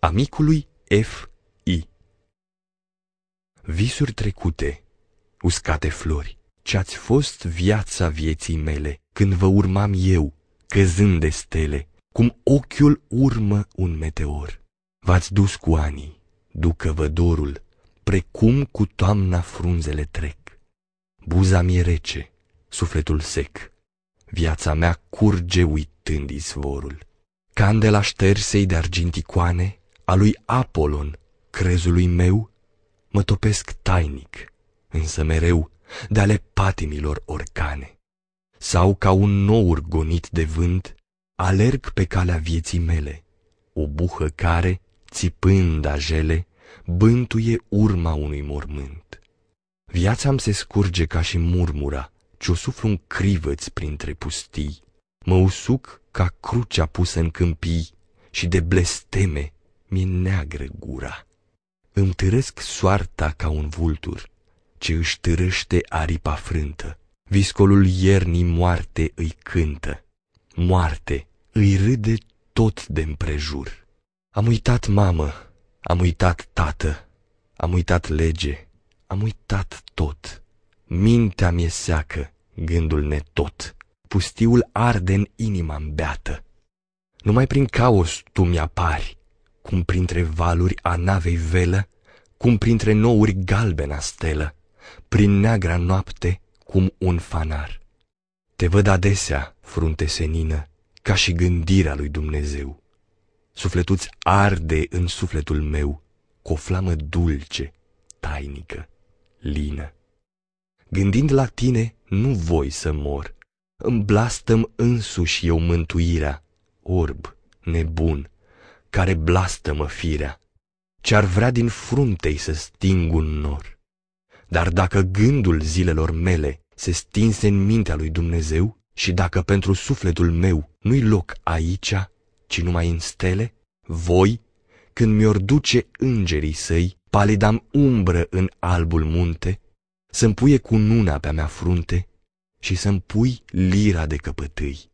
Amicului F. I. Visuri trecute, uscate flori, ce-ați fost viața vieții mele, când vă urmam eu, căzând de stele, cum ochiul urmă un meteor. V-ați dus cu anii, ducă-vă dorul, precum cu toamna frunzele trec. Buza mi rece, sufletul sec, viața mea curge uitând izvorul. Candela ștersei de arginticoane, a lui Apolon, crezului meu, mă topesc tainic, însă mereu de ale patimilor orcane. Sau ca un nour gonit de vânt, alerg pe calea vieții mele, o buhă care, țipând ajele, bântuie urma unui mormânt. Viața-mi se scurge ca și murmura, ce-o suflu un crivăț printre pustii. Mă usuc ca crucea pusă în câmpii și de blesteme mi-e neagră gura. Îmi târăsc soarta ca un vultur, ce își târăște aripa frântă. Viscolul iernii moarte îi cântă. Moarte îi râde tot de împrejur. Am uitat mamă, am uitat tată, am uitat lege, am uitat tot. Mintea mi-e seacă, gândul netot. Pustiul arde în inima beată. Numai prin caos tu mi-apari, cum printre valuri a navei velă, cum printre nouri galbena stelă, prin neagra noapte cum un fanar. Te văd adesea, frunte senină, ca și gândirea lui Dumnezeu. Sufletuți arde în sufletul meu cu o flamă dulce, tainică, lină. Gândind la tine, nu voi să mor, îmi blastăm însuși eu mântuirea, orb, nebun, care blastămă firea, ce-ar vrea din fruntei să sting un nor. Dar dacă gândul zilelor mele se stinse în mintea lui Dumnezeu și dacă pentru sufletul meu nu-i loc aici, ci numai în stele, voi, când mi-or duce îngerii săi, palidam umbră în albul munte, să-mi puie cu nuna pe-a mea frunte și să-mi pui lira de căpătâi.